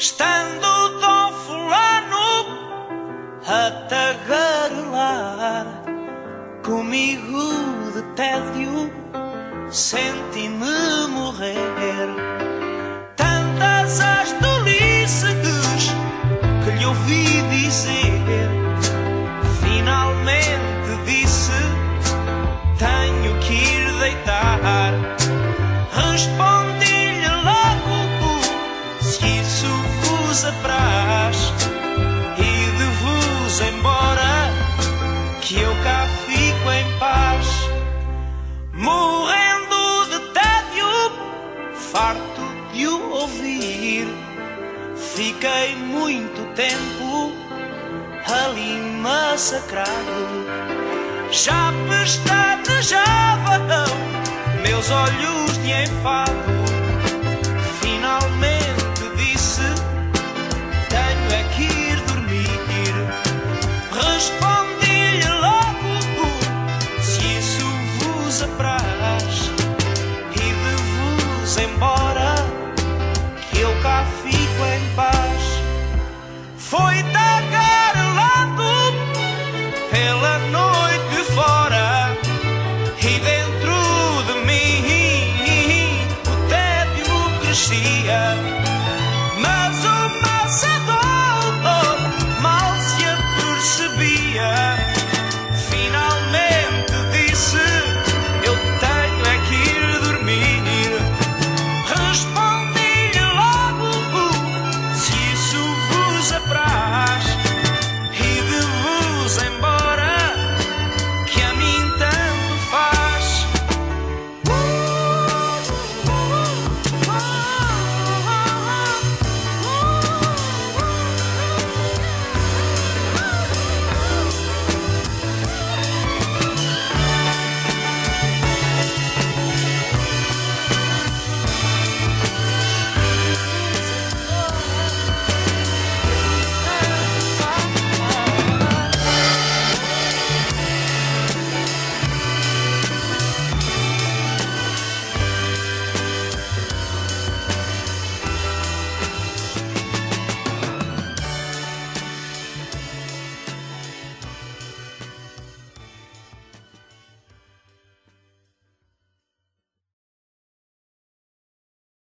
Estando Dom Fulano a tagarelar comigo de tédio, senti-me morrer. Embora, que eu cá fico em paz. Morrendo de tédio, farto de o ouvir. Fiquei muito tempo ali massacrado. Já pestanejavam meus olhos de enfado. E de vos embora, que eu cá fico em paz. Foi tagarelado